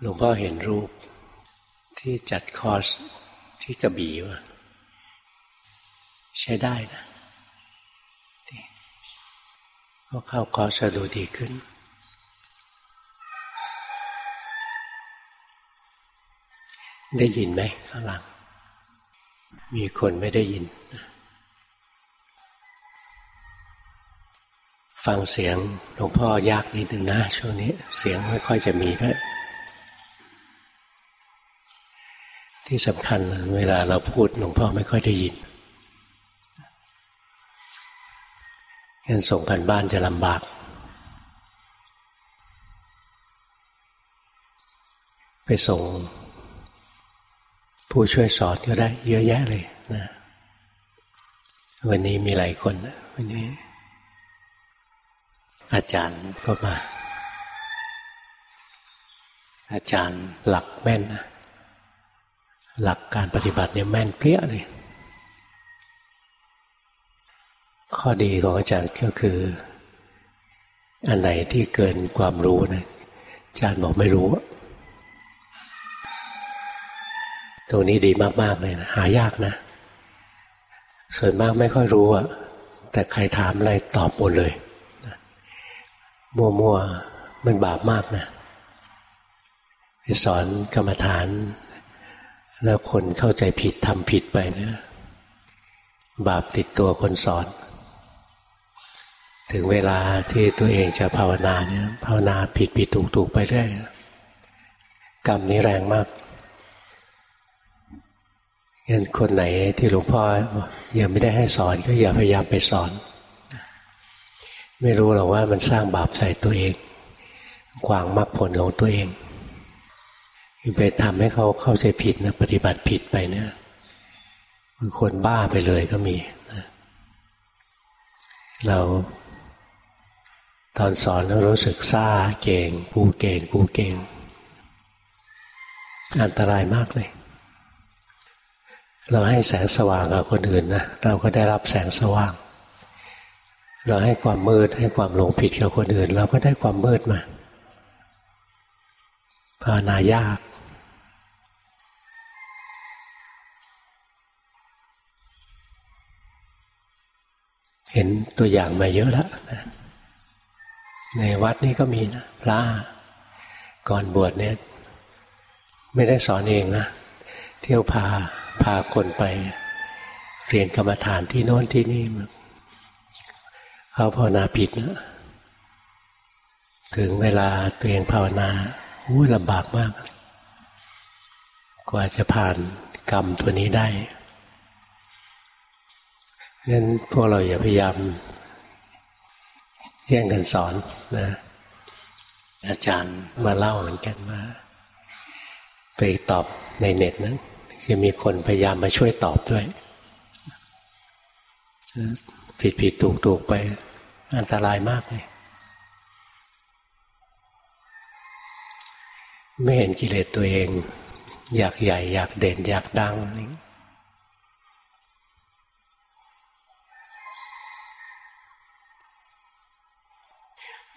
หลวงพ่อเห็นรูปที่จัดคอร์สที่กระบี่ว่าใช้ได้นะก็เข้าคอร์สดูดีขึ้น ได้ยินไหมข้างหลัง มีคนไม่ได้ยิน ฟังเสียงหลวงพ่อยากนิดหนึ่งนะ ช่วงนี้ เสียงไม่ค่อยจะมีด้วย ที่สำคัญเวลาเราพูดหลวงพ่อไม่ค่อยได้ยินงั้นส่งกันบ้านจะลำบาก ไปส่ง ผู้ช่วยสอนก็ได้เยอะแยะเลยนะ วันนี้มีหลายคนวันนี้ อาจารย์ก็มา อาจารย์หลักแม่นนะ หลักการปฏิบัติเนี่ยแม่นเปรี้ยเลย ข้อดีของอาจารย์ก็คือ อันไหนที่เกินความรู้นะอาจารย์บอกไม่รู้ ตรงนี้ดีมาก ๆ เลยนะหายากนะ ส่วนมากไม่ค่อยรู้อะแต่ใครถามอะไรตอบหมดเลยมั่วๆมันบาปมากนะสอนกรรมฐาน แล้วคนเข้าใจผิดทำผิดไปเนี่ยบาปติดตัวคนสอน ถึงเวลาที่ตัวเองจะภาวนาเนี่ยภาวนาผิดผิดถูกถูกไปเรื่อยกรรมนี้แรงมากงั้นคนไหนที่หลวงพ่อยังไม่ได้ให้สอนก็อย่าพยายามไปสอน ไม่รู้หรอกว่ามันสร้างบาปใส่ตัวเองขวางมรรคผลของตัวเอง ไปทำให้เขาเข้าใจผิดนะปฏิบัติผิดไปเนี่ยคือคนบ้าไปเลยก็มีนะเราตอนสอนเรารู้สึกซ่าเก่ง กูเก่ง กูเก่ง อันตรายมากเลย เราให้แสงสว่างกับคนอื่นนะเราก็ได้รับแสงสว่าง เราให้ความมืดให้ความหลงผิดกับคนอื่น เราก็ได้ความมืดมาภาวนายาก เห็นตัวอย่างมาเยอะแล้วนะในวัดนี่ก็มีนะพระก่อนบวชเนี่ย ไม่ได้สอนเองนะ เที่ยวพาพาคนไป เรียนกรรมฐานที่โน้นที่นี่เขาภาวนาผิดนะถึงเวลาตัวเองภาวนาอู้ลำบากมาก กว่าจะผ่านกรรมตัวนี้ได้ งั้นพวกเราอย่าพยายามแย่งกันสอนนะ อาจารย์มาเล่าเหมือนกันมาไปตอบในเน็ตนั้นจะมีคนพยายามมาช่วยตอบด้วย ผิดผิดถูกถูกไป อันตรายมากเลย ไม่เห็นกิเลสตัวเอง อยากใหญ่ อยากเด่น อยากดังอะไร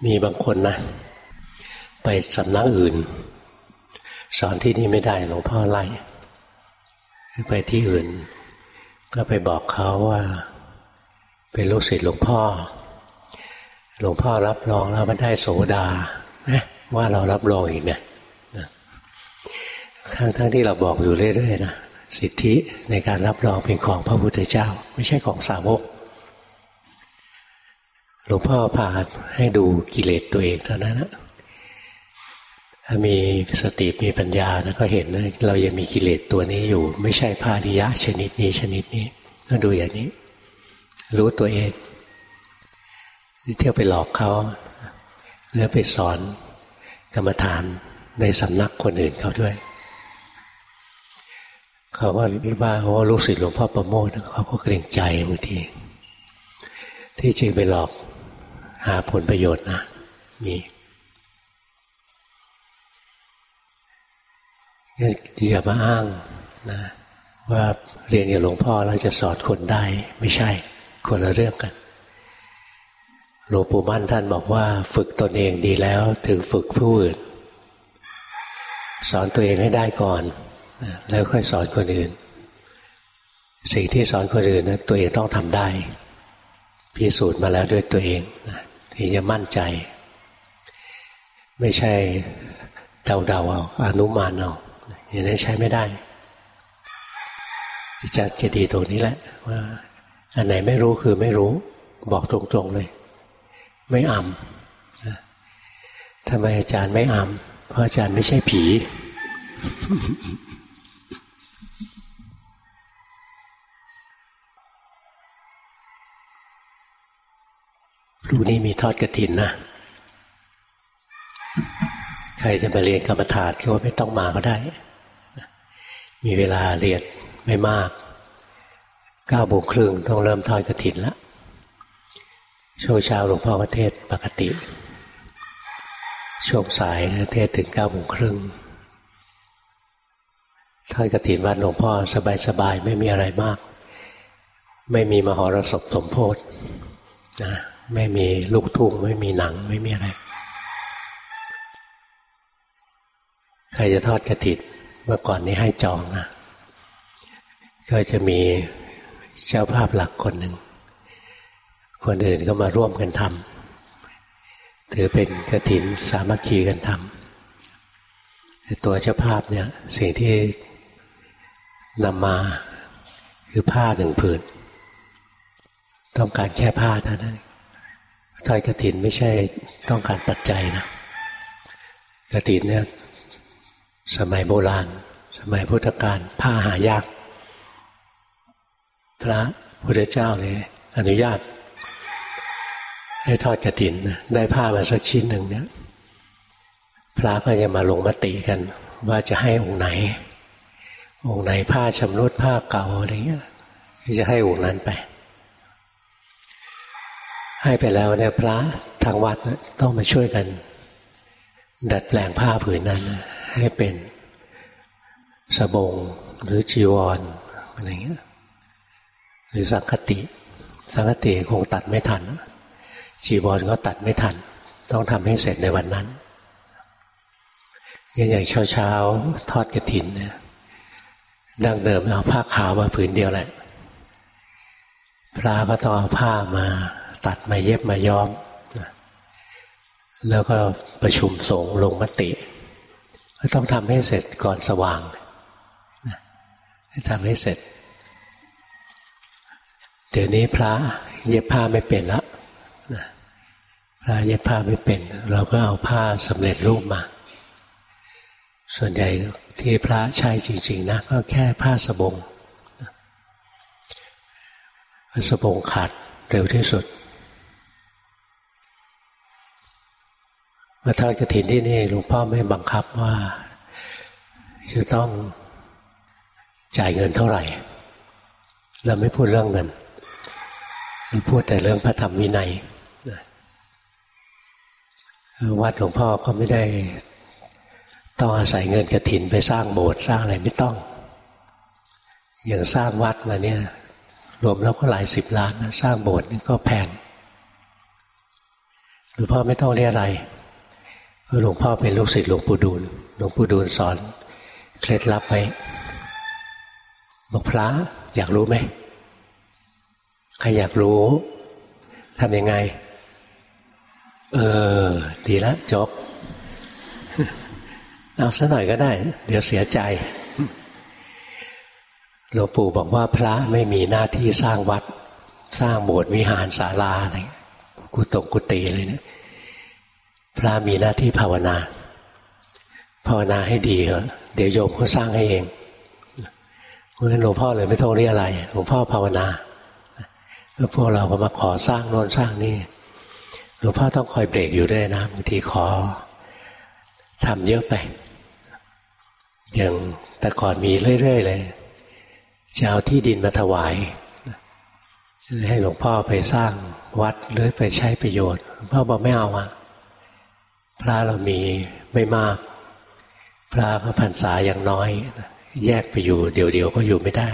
มีบางคนนะ ไปสำนักอื่น สอนที่นี่ไม่ได้หลวงพ่อไล่ไปที่อื่น ก็ไปบอกเขาว่า เป็นลูกศิษย์หลวงพ่อ หลวงพ่อรับรองแล้วมันได้โสดาว่าเรารับรองอีกเนี่ยทั้งทั้งที่เราบอกอยู่เรื่อยๆนะสิทธิในการรับรองเป็นของพระพุทธเจ้า ไม่ใช่ของสาวก หลวงพ่อพาให้ดูกิเลสตัวเองเท่านั้นนะถ้ามีสติมีปัญญาแล้วก็เห็นนะเรายังมีกิเลสตัวนี้อยู่ ไม่ใช่พาริยะชนิดนี้ชนิดนี้ก็ดูอย่างนี้ รู้ตัวเองเที่ยวไปหลอกเขาแล้วไปสอนกรรมฐานในสำนักคนอื่นเขาด้วย เขาว่าว่าเขาลูกศิษย์หลวงพ่อประโมทเขาก็เกรงใจบางทีที่จริงไปหลอก หาผลประโยชน์นะมีงั้นอย่ามาอ้างนะว่าเรียนกับหลวงพ่อแล้วจะสอนคนได้ ไม่ใช่คนละเรื่องกันหลวงปู่มั่นท่านบอกว่า ฝึกตนเองดีแล้วถึงฝึกผู้อื่น สอนตัวเองให้ได้ก่อน แล้วค่อยสอนคนอื่น สิ่งที่สอนคนอื่นนะตัวเองต้องทำได้ พิสูจน์มาแล้วด้วยตัวเอง ถึงจะมั่นใจ ไม่ใช่เดาๆเอาอนุมานเอาอย่างนี้ใช้ไม่ได้จัดเกดีตรงนี้แหละ ว่า อันไหนไม่รู้คือไม่รู้ บอกตรงๆเลย ไม่อำทำไมอาจารย์ไม่อำเพราะอาจารย์ไม่ใช่ผี รู้นี่มีทอดกระถินนะ ใครจะมาเรียนกรรมฐานก็ไม่ต้องมาก็ได้ มีเวลาเรียนไม่มากเก้าโมงครึ่งต้องเริ่มทอดกระถินแล้วช่วงเช้าหลวงพ่อประเทศปกติ ช่วงสายเทศถึงเก้าโมงครึ่งทอดกระถินวัดหลวงพ่อสบายๆ ไม่มีอะไรมาก ไม่มีมหรสพสมโพธินะ ไม่มีลูกทุ่งไม่มีหนังไม่มีอะไร ใครจะทอดกระถินเมื่อก่อนนี้ให้จองนะ ก็จะมีเจ้าภาพหลักคนหนึ่ง คนอื่นก็มาร่วมกันทำถือเป็นกระถินสามัคคีกันทำตัวเจ้าภาพเนี่ย สิ่งที่นำมาคือผ้าหนึ่งผืน ต้องการแค่ผ้าเท่านั้น ทอยกระถินไม่ใช่ต้องการปัจจัยนะกระถินเนี่ยสมัยโบราณ สมัยพุทธกาลผ้าหายาก พระพุทธเจ้าเลยอนุญาต ให้ทอดกระถินได้ผ้ามาสักชิ้นหนึ่งเนี่ยพระก็จะมาลงมติกัน ว่าจะให้องค์ไหน องค์ไหนผ้าชำรุดผ้าเก่าอะไรเงี้ยจะให้องค์นั้นไป ให้ไปแล้วเนี่ยพระทางวัดต้องมาช่วยกัน ดัดแปลงผ้าผืนนั้น ให้เป็นสบงหรือจีวรอะไรเงี้ยหรือสังคติ สังคติคงตัดไม่ทัน จีวรก็ตัดไม่ทัน ต้องทำให้เสร็จในวันนั้นอย่างเช้าเช้าทอดกระถินเนี่ยดังเดิมเอาผ้าขาวมาผืนเดียวแหละ พระก็ต้องเอาผ้ามา ตัดมาเย็บมาย้อม แล้วก็ประชุมสงฆ์ลงมติ ก็ต้องทำให้เสร็จก่อนสว่างให้ทำให้เสร็จ เดี๋ยวนี้พระเย็บผ้าไม่เป็นแล้วพระเย็บผ้าไม่เป็น เราก็เอาผ้าสำเร็จรูปมา ส่วนใหญ่ที่พระใช้จริง ๆ นะ ก็แค่ผ้าสบงสบงขาดเร็วที่สุด มาทอดกระถินที่นี่หลวงพ่อไม่บังคับว่า จะต้องจ่ายเงินเท่าไหร่ เราไม่พูดเรื่องเงินเราพูดแต่เรื่องพระธรรมวินัยวัดหลวงพ่อก็ไม่ได้ต้องอาศัยเงินกระถินไปสร้างโบสถ์สร้างอะไรไม่ต้อง อย่างสร้างวัดมาเนี่ย รวมแล้วก็หลายสิบล้านนะสร้างโบสถ์นี่ก็แพงหลวงพ่อไม่ต้องเรียอะไร หลวงพ่อเป็นลูกศิษย์หลวงปู่ดูลหลวงปู่ดูลสอน เคล็ดลับไว้บอกพระอยากรู้ไหมใครอยากรู้ทำยังไง เออ ดีล้วจบ เอาสัหน่อยก็ได้ เดี๋ยวเสียใจหลวงปู่บอกว่าพระไม่มีหน้าที่สร้างวัด สร้างโบสถ์วิหารศาลาอะไรกุตงกุฏิเลยเนะี่ย พระมีหน้าที่ภาวนา ภาวนาให้ดีเหรอเดี๋ยวโยมก็สร้างให้เองเพราะฉะนั้นหลวงพ่อเลยไม่ต้องเรียกอะไรหลวงพ่อภาวนาแล้วพวกเราก็มาขอสร้างโน่นสร้างนี่หลวงพ่อต้องคอยเบรกอยู่ด้วยนะบางทีขอทำเยอะไป อย่างแต่ก่อนมีเรื่อยๆเลยจะเอาที่ดินมาถวายให้หลวงพ่อไปสร้างวัดหรือไปใช้ประโยชน์หลวงพ่อบอกไม่เอาอะ พระเรามีไม่มาก พระพระพรรษาอย่างน้อย แยกไปอยู่เดี๋ยวเดียวก็อยู่ไม่ได้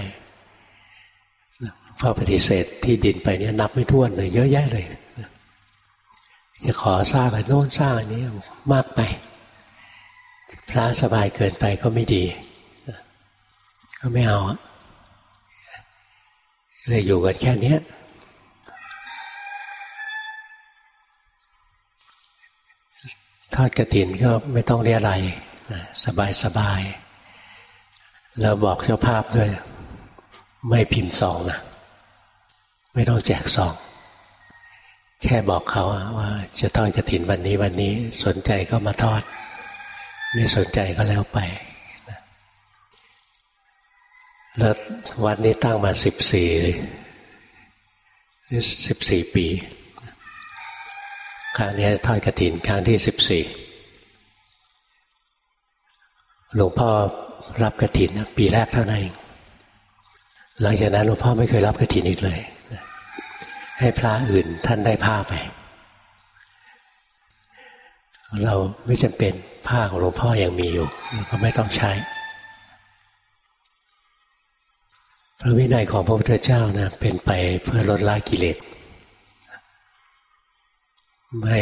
พอปฏิเสธที่ดินไปเนี่ยนับไม่ถ้วนเลยเยอะแยะเลยจะขอสร้างอะไรโน้นสร้างอันนี้มากไป พระสบายเกินไปก็ไม่ดี ก็ไม่เอาเลยอยู่กันแค่นี้ ทอดกระถินก็ไม่ต้องเรียอะไรสบายสบายแล้วบอกเจ้าภาพด้วย ไม่พิมพ์ซองนะไม่ต้องแจกซอง แค่บอกเขาว่า จะทอดกระถินวันนี้วันนี้สนใจก็มาทอด ไม่สนใจก็แล้วไปแล้ววัดนี้ตั้งมาสิบสี่สิบสี่ปี ครั้งนี้ทอดกระถินครั้งที่สิบสี่หลวงพ่อรับกระถินปีแรกเท่านั้นเองหลังจากนั้นหลวงพ่อไม่เคยรับกระถินอีกเลยให้พระอื่นท่านได้ผ้าไป เราไม่จำเป็นผ้าของหลวงพ่ออยังมีอยู่ก็ไม่ต้องใช้ พระวินัยของพระพุทธเจ้านะเป็นไปเพื่อลดละกิเลส ไม่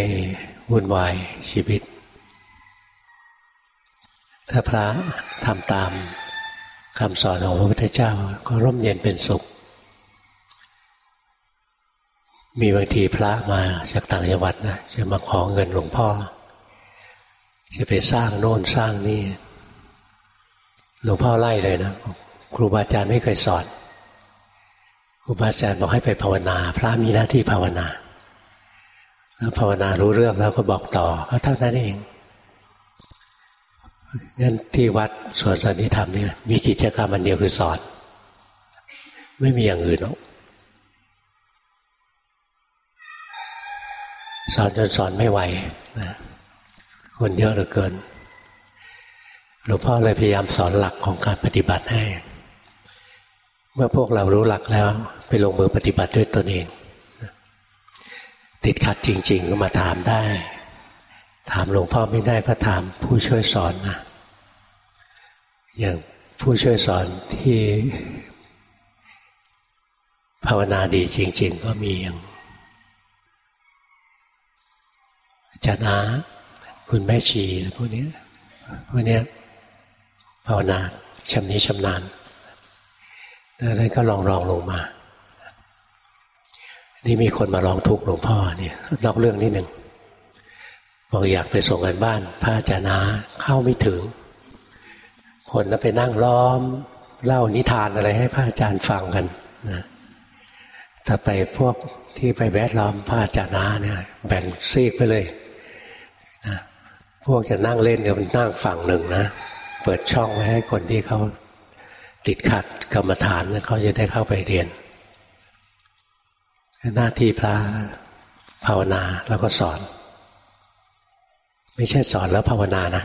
วุ่นวายชีวิต ถ้าพระทำตามคำสอนของพระพุทธเจ้าก็ร่มเย็นเป็นสุข มีบางทีพระมาจากต่างจังหวัดนะจะมาขอเงินหลวงพ่อ จะไปสร้างโน่นสร้างนี่ หลวงพ่อไล่เลยนะครูบาอาจารย์ไม่เคยสอนครูบาอาจารย์บอกให้ไปภาวนา พระมีหน้าที่ภาวนา ภาวนารู้เรื่องแล้วก็บอกต่อก็เท่านั้นเองงั้นที่วัดสวนสันนิธรรมเนี่ยมีกิจกรรมอันเดียวคือสอน ไม่มีอย่างอื่นหรอกสอนจนสอนไม่ไหวนะคนเยอะเหลือเกินหลวงพ่อเลยพยายามสอนหลักของการปฏิบัติให้ เมื่อพวกเรารู้หลักแล้ว ไปลงมือปฏิบัติด้วยตนเอง ติดขัดจริง ๆ ก็มาถามได้ ถามหลวงพ่อไม่ได้ก็ถามผู้ช่วยสอนนะอย่างผู้ช่วยสอนที่ภาวนาดีจริง ๆ ก็มีอย่างจานอาคุณแม่ชีพวกนี้พวกนี้ภาวนาชำนิชำนาญแล้วก็ลองรองลงมา นี่มีคนมาร้องทุกข์หลวงพ่อเนี่ยนอกเรื่องนิดหนึ่งบอกอยากไปส่งกันบ้าน พระอาจารย์นาเข้าไม่ถึง คนก็ไปนั่งล้อม เล่านิทานอะไรให้พระอาจารย์ฟังกันนะแต่ไปพวกที่ไปแวดล้อมพระอาจารย์นาเนี่ยแบ่งซีกไปเลยนะพวกจะนั่งเล่นเนี่ยมันนั่งฝั่งหนึ่งนะเปิดช่องไว้ให้คนที่เขาติดขัดกรรมฐานเขาจะได้เข้าไปเรียน หน้าที่พระภาวนาแล้วก็สอน ไม่ใช่สอนแล้วภาวนานะ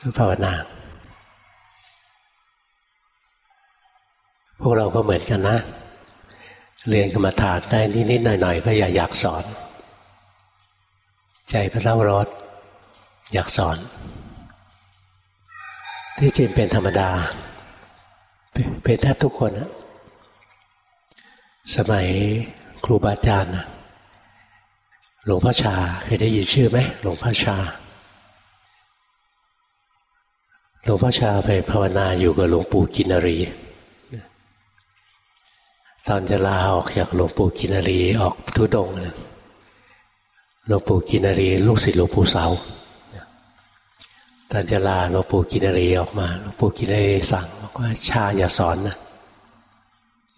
คือภาวนา พวกเราก็เหมือนกันนะ เรียนกรรมฐานได้นิดๆหน่อยๆ ก็อย่าอยากสอน ใจพระเล่ารถอยากสอน ที่จริงเป็นธรรมดา เป็นแทบทุกคนนะ สมัยครูบาอาจารย์หลวงพ่อชาเคยได้ยินชื่อไหมหลวงพ่อชา หลวงพ่อชาไปภาวนาอยู่กับหลวงปู่กินรีตอนจะลาออกจากหลวงปู่กินรีออกทุดงหลวงปู่กินรีลูกศิษย์หลวงปู่เสาตอนจะลาหลวงปู่กินรีออกมาหลวงปู่กินรีสั่งบอกว่าชาอย่าสอนนะ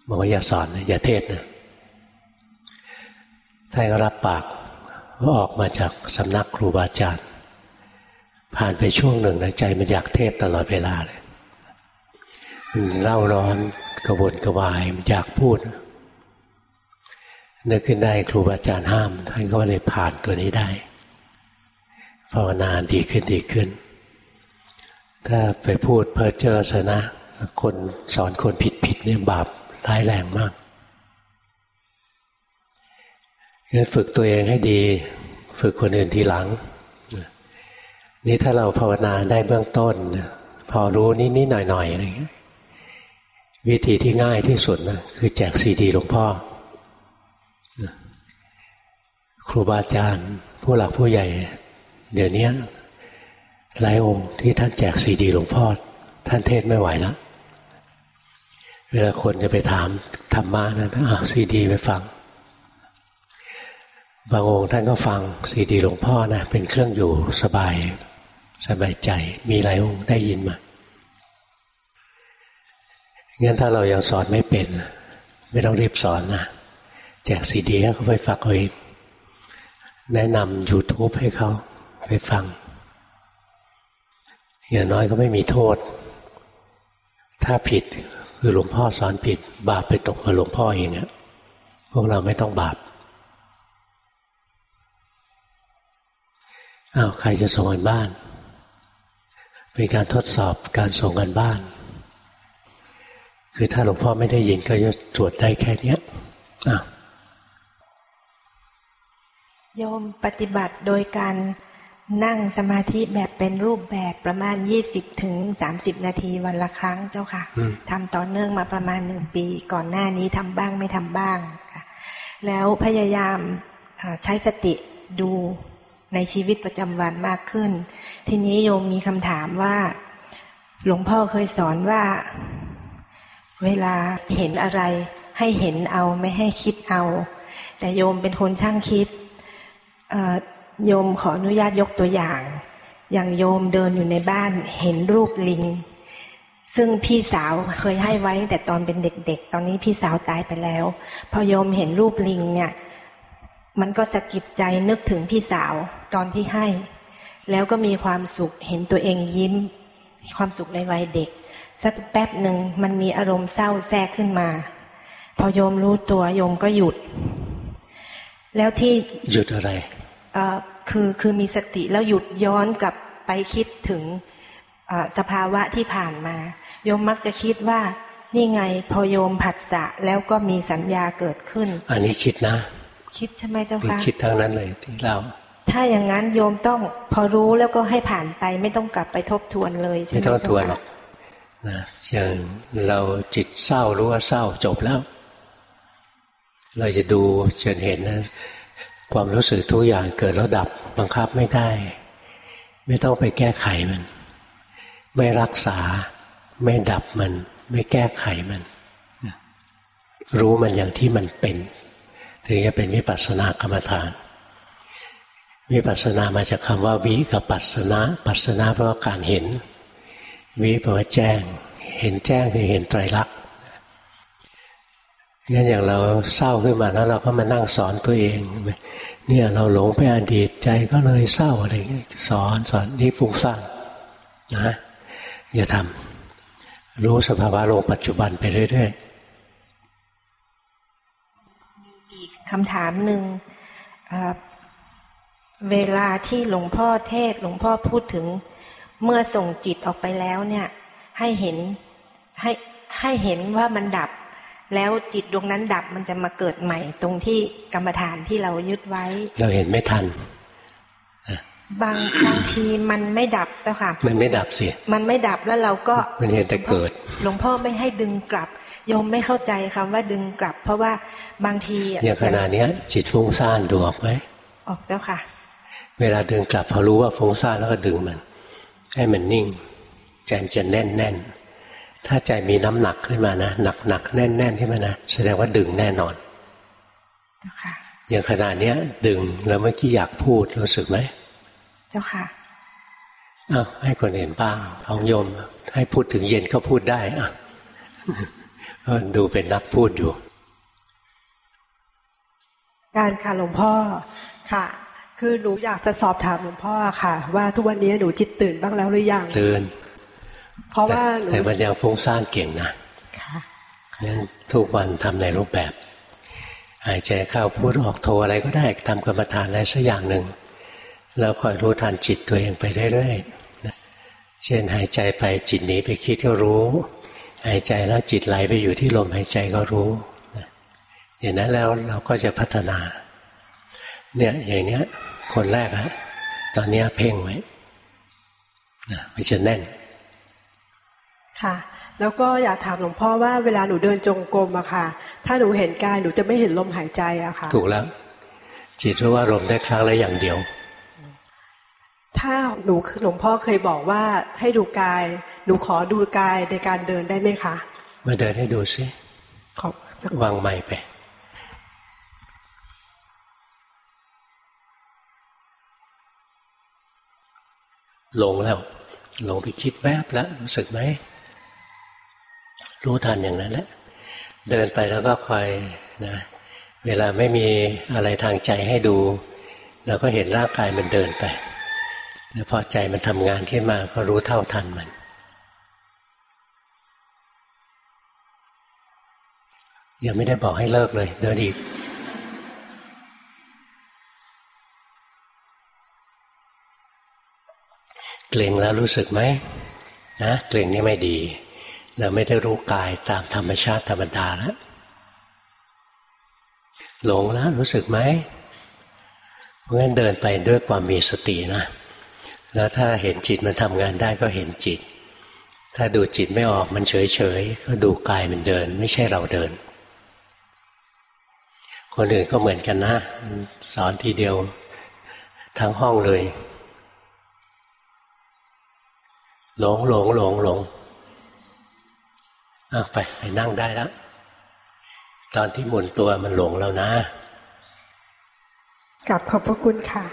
บอกว่าอย่าสอนนะอย่าเทศนะท่านก็รับปากก็ออกมาจากสำนักครูบาอาจารย์ผ่านไปช่วงหนึ่งนะใจมันอยากเทศตลอดเวลาเลยมันเล่าร้อนกระวนกระวายมันอยากพูดนึกขึ้นได้ครูบาอาจารย์ห้าม ท่านก็เลยผ่านตัวนี้ได้ภาวนาดีขึ้นดีขึ้น ถ้าไปพูดเพ้อเจ้อซะนะ คนสอนคนผิดผิดเนี่ยบาป ร้ายแรงมากงั้นฝึกตัวเองให้ดี ฝึกคนอื่นทีหลัง นี่ถ้าเราภาวนาได้เบื้องต้น พอรู้นิดๆหน่อยๆอะไรเงี้ยวิธีที่ง่ายที่สุดนะคือแจกซีดีหลวงพ่อ ครูบาอาจารย์ ผู้หลักผู้ใหญ่ เดี๋ยวนี้หลายองค์ที่ท่านแจกซีดีหลวงพ่อ ท่านเทศไม่ไหวแล้ว เวลาคนจะไปถามธรรมะนะอะซีดีไปฟัง บางองค์ท่านก็ฟังซีดีหลวงพ่อนะเป็นเครื่องอยู่สบายสบายใจ มีหลายองค์ได้ยินมางั้นถ้าเรายังสอนไม่เป็น ไม่ต้องรีบสอนนะแจกซีดีให้เขาไปฟังเอาเองแนะนำ YouTube ให้เขาไปฟัง อย่างน้อยก็ไม่มีโทษ ถ้าผิด คือหลวงพ่อสอนผิด บาปไปตกกับหลวงพ่อเองอะพวกเราไม่ต้องบาปอ้าวใครจะส่งกันบ้าน เป็นการทดสอบการส่งกันบ้าน คือถ้าหลวงพ่อไม่ได้ยินก็จะตรวจได้แค่นี้อ้าวโยมปฏิบัติโดยการ นั่งสมาธิแบบเป็นรูปแบบประมาณ20ถึง30นาทีวันละครั้งเจ้าค่ะทำต่อเนื่องมาประมาณหนึ่งปี ก่อนหน้านี้ทำบ้างไม่ทำบ้างค่ะ แล้วพยายามใช้สติดูในชีวิตประจำวันมากขึ้น ทีนี้โยมมีคำถามว่า หลวงพ่อเคยสอนว่า เวลาเห็นอะไร ให้เห็นเอาไม่ให้คิดเอา แต่โยมเป็นคนช่างคิด โยมขออนุญาตยกตัวอย่าง อย่างโยมเดินอยู่ในบ้านเห็นรูปลิง ซึ่งพี่สาวเคยให้ไว้แต่ตอนเป็นเด็กๆ ตอนนี้พี่สาวตายไปแล้ว พอโยมเห็นรูปลิงเนี่ย มันก็สะกิดใจนึกถึงพี่สาวตอนที่ให้ แล้วก็มีความสุขเห็นตัวเองยิ้ม ความสุขในวัยเด็ก สักแป๊บหนึ่งมันมีอารมณ์เศร้าแทรกขึ้นมา พอโยมรู้ตัวโยมก็หยุด แล้วที่หยุดอะไร คือคือมีสติแล้วหยุดย้อนกลับไปคิดถึงสภาวะที่ผ่านมา โยมมักจะคิดว่านี่ไงพอโยมผัสสะแล้วก็มีสัญญาเกิดขึ้น อันนี้คิดนะ คิดใช่ไหมเจ้าคะคิดทั้งนั้นเลยที่เรา ถ้าอย่างนั้นโยมต้องพอรู้แล้วก็ให้ผ่านไปไม่ต้องกลับไปทบทวนเลยใช่ไหมไม่ต้องทวนหรอกนะอย่างเราจิตเศร้ารู้ว่าเศร้าจบแล้ว เราจะดูจนเห็นนะ ความรู้สึกทุกอย่างเกิดแล้วดับบังคับไม่ได้ ไม่ต้องไปแก้ไขมัน ไม่รักษา ไม่ดับมัน ไม่แก้ไขมัน รู้มันอย่างที่มันเป็น ถึงจะเป็นวิปัสสนากรรมฐาน วิปัสสนามาจากคำว่า วิกับปัสสนา ปัสสนาเพราะการเห็น วิแปลว่าแจ้ง เห็นแจ้งคือเห็นไตรลักษณ์ งั้นอย่างเราเศร้าขึ้นมาแล้วเราก็มานั่งสอนตัวเอง เนี่ยเราหลงไปอดีตใจก็เลยเศร้าอะไรเงี้ยสอนสอนนี่ฟุ้งซ่านนะอย่าทำรู้สภาวะโลกปัจจุบันไปเรื่อยๆมีอีกคำถามหนึ่งเวลาที่หลวงพ่อเทศหลวงพ่อพูดถึงเมื่อส่งจิตออกไปแล้วเนี่ย ให้เห็นให้ให้เห็นว่ามันดับ แล้วจิตดวงนั้นดับมันจะมาเกิดใหม่ ตรงที่กรรมฐานที่เรายึดไว้ เราเห็นไม่ทันบางบางทีมันไม่ดับเจ้าค่ะ มันไม่ดับสิ มันไม่ดับแล้วเราก็มันเห็นแต่เกิด หลวงพ่อไม่ให้ดึงกลับโยมไม่เข้าใจคำว่าดึงกลับ เพราะว่าบางทีอย่างขณะนี้จิตฟุ้งซ่านดูออกไหมออกเจ้าค่ะ เวลาดึงกลับพอรู้ว่าฟุ้งซ่านแล้วก็ดึงมัน ให้มันนิ่งใจมันจะแน่นแน่น ถ้าใจมีน้ำหนักขึ้นมานะหนักหนักแน่นแน่นขึ้นมานะแสดงว่าดึงแน่นอนอย่างขนาดนี้ดึงแล้วเมื่อกี้อยากพูดรู้สึกไหมเจ้าค่ะอ้าวให้คนเห็นบ้างท้องโยม ให้พูดถึงเย็นก็พูดได้อะดูเป็นนักพูดอยู่ การค่ะหลวงพ่อค่ะ คือหนูอยากจะสอบถามหลวงพ่อค่ะ ว่าทุกวันนี้หนูจิตตื่นบ้างแล้วหรือยังตื่น เพราะว่าแต่มันยังฟุ้งซ่านเก่งนะงั้นทุกวันทำในรูปแบบหายใจเข้าพูดออกโทรอะไรก็ได้ทำกรรมฐานอะไรสักอย่างหนึ่งแล้วคอยรู้ทันจิตตัวเองไปเรื่อยๆเช่นหายใจไปจิตหนีไปคิดก็รู้หายใจแล้วจิตไหลไปอยู่ที่ลมหายใจก็รู้อย่างนั้นแล้วเราก็จะพัฒนา เนี่ยอย่างเนี้ย คนแรกอะตอนนี้เพ่งไว้ไม่จะแน่น ค่ะ แล้วก็อยากถามหลวงพ่อว่าเวลาหนูเดินจงกรมอะค่ะ ถ้าหนูเห็นกายหนูจะไม่เห็นลมหายใจอะค่ะ ถูกแล้ว จิตรู้ว่าลมได้ครั้งละอย่างเดียว ถ้ถ้าหนูหลวงพ่อเคยบอกว่าให้ดูกาย หนูขอดูกายในการเดินได้ไหมคะ มาเดินให้ดูสิขอวางใหม่ไปหลงแล้วหลงไปคิดแวบแล้วรู้สึกไหม รู้ทันอย่างนั้นแหละ เดินไปแล้วก็คอยนะเวลาไม่มีอะไรทางใจให้ดูเราก็เห็นร่างกายมันเดินไปแล้วพอใจมันทำงานขึ้นมาก็รู้เท่าทันมัน ยังไม่ได้บอกให้เลิกเลย เดินอีกเกรงแล้วรู้สึกไหมนะเกรงนี่ไม่ดี เราไม่ได้รู้กายตามธรรมชาติธรรมดาแล้วหลงแล้วรู้สึกไหมเพราะฉะนั้นเดินไปด้วยความมีสตินะ แล้วถ้าเห็นจิตมันทำงานได้ก็เห็นจิต ถ้าดูจิตไม่ออกมันเฉยเฉยก็ดูกายมันเดิน ไม่ใช่เราเดิน คนอื่นก็เหมือนกันนะ สอนทีเดียวทั้งห้องเลย หลงหลงหลงหลง อะไปไปนั่งได้แล้ว ตอนที่หมุนตัวมันหลงแล้วนะกับขอบพระคุณค่ะ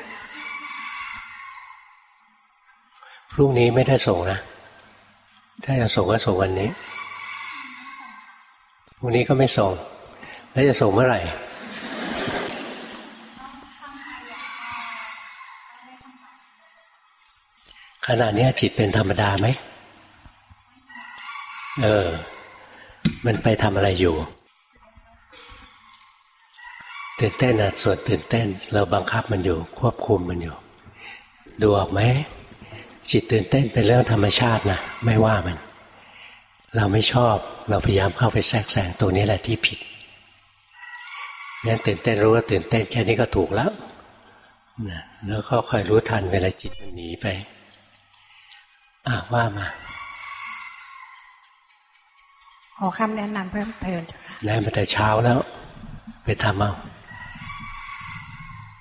พรุ่งนี้ไม่ได้ส่งนะ ถ้าจะส่งก็ส่งวันนี้ พรุ่งนี้ก็ไม่ส่ง แล้วจะส่งเมื่อไหร่ ขณะนี้จิตเป็นธรรมดาไหม เออ มันไปทำอะไรอยู่ ตื่นเต้นนะสวนตื่นเต้น เราบังคับมันอยู่ ควบคุมมันอยู่ ดูออกไหมจิตตื่นเต้นเป็นเรื่องธรรมชาตินะไม่ว่ามัน เราไม่ชอบเราพยายามเข้าไปแทรกแซงตรงนี้แหละที่ผิดงั้นตื่นเต้นรู้ว่าตื่นเต้นแค่นี้ก็ถูกแล้วนะแล้วก็คอยรู้ทันเวลาจิตมันหนีไปอะว่ามา ขอคำแนะนำเพิ่มเติมได้มาแต่เช้าแล้ว ไปทำเอา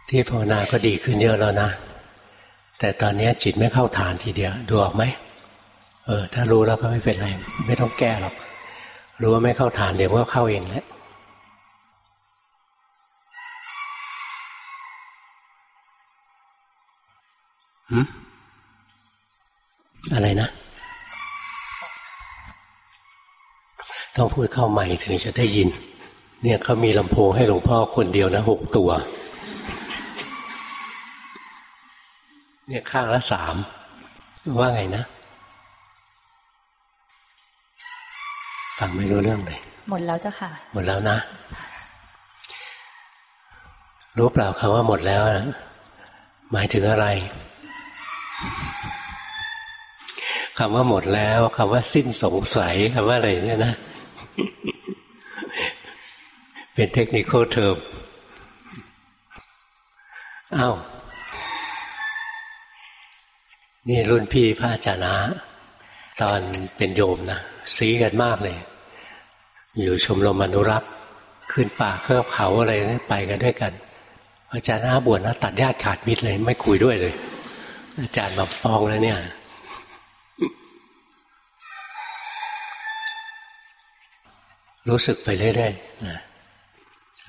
ที่ภาวนาก็ดีขึ้นเยอะแล้วนะ แต่ตอนนี้จิตไม่เข้าฐานทีเดียว ดูออกไหมเออ ถ้ารู้แล้วก็ไม่เป็นไร ไม่ต้องแก้หรอก รู้ว่าไม่เข้าฐานเดี๋ยวก็เข้าเองแหละหืมอะไรนะ ต้องพูดเข้าใหม่ถึงจะได้ยิน เนี่ยเขามีลำโพงให้หลวงพ่อคนเดียวนะหกตัว เนี่ยข้างละสามว่าไงนะฟังไม่รู้เรื่องเลย หมดแล้วเจ้าค่ะ หมดแล้วนะ รู้เปล่าคำว่าหมดแล้วนะหมายถึงอะไรคำว่าหมดแล้วคำว่าสิ้นสงสัยคำว่าอะไรเนี่ยนะ เป็นเทคนิคเทอมอ้าวนี่รุ่นพี่พระอาจารย์นะตอนเป็นโยมนะซีกันมากเลย อยู่ชมรมอนุรักษ์ ขึ้นป่าเครือบเขาอะไรนี่ไปกันด้วยกัน อาจารย์นาบวชนะตัดญาติขาดมิตรเลย ไม่คุยด้วยเลย อาจารย์แบบฟ้องแล้วเนี่ย รู้สึกไปเรื่อยๆนะ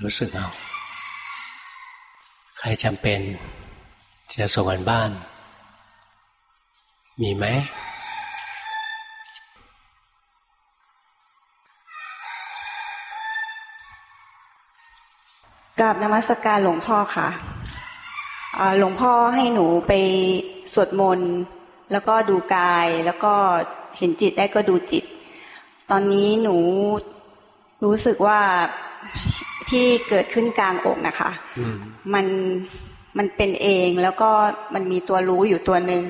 รู้สึกเอา ใครจำเป็นจะส่งกันบ้าน มีไหม กราบนมัสการหลวงพ่อค่ะ หลวงพ่อให้หนูไปสวดมนต์ แล้วก็ดูกาย แล้วก็เห็นจิตได้ก็ดูจิต ตอนนี้หนู รู้สึกว่าที่เกิดขึ้นกลางอกนะคะ มันมันเป็นเองแล้วก็มันมีตัวรู้อยู่ตัวหนึ่ง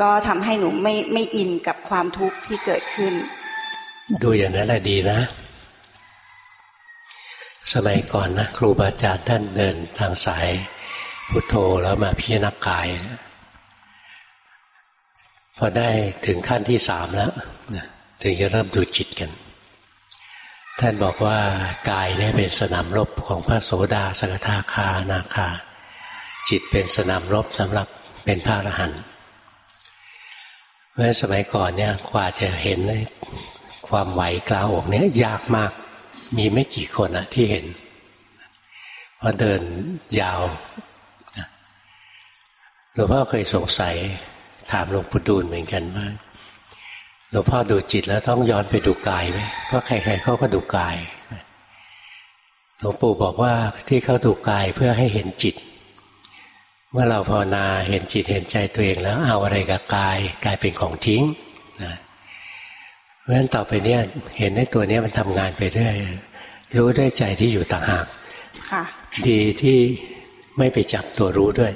ก็ทำให้หนูไม่ไม่อินกับความทุกข์ที่เกิดขึ้น ดูอย่างนั้นแหละดีนะ สมัยก่อนนะครูบาอาจารย์ท่านเดินทางสายพุทโธแล้วมาพิจารณากายนะพอได้ถึงขั้นที่สามแล้วนะถึงจะเริ่มดูจิตกัน ท่านบอกว่ากายเนี่ยเป็นสนามรบของพระโสดาสกทาคานาคา จิตเป็นสนามรบสำหรับเป็นพระอรหันต์เมื่อสมัยก่อนเนี่ยกว่าจะเห็นความไหวกล้าอกเนี่ยยากมากมีไม่กี่คนอะที่เห็นพราะเดินยาวหลวงพ่อเคยสงสัยถามหลวงปู่ดูลเหมือนกันว่า หลวงพ่อดูจิตแล้วต้องย้อนไปดูกายไหมเพราะใครๆเขาก็ดูกายหลวงปู่บอกว่าที่เขาดูกายเพื่อให้เห็นจิต เมื่อเราภาวนาเห็นจิตเห็นใจตัวเองแล้วเอาอะไรกับกายกายเป็นของทิ้งนะเพราะฉะนั้นต่อไปเนี่ยเห็นในตัวนี้มันทำงานไปเรื่อยรู้ด้วยใจที่อยู่ต่างหากดีที่ไม่ไปจับตัวรู้ด้วย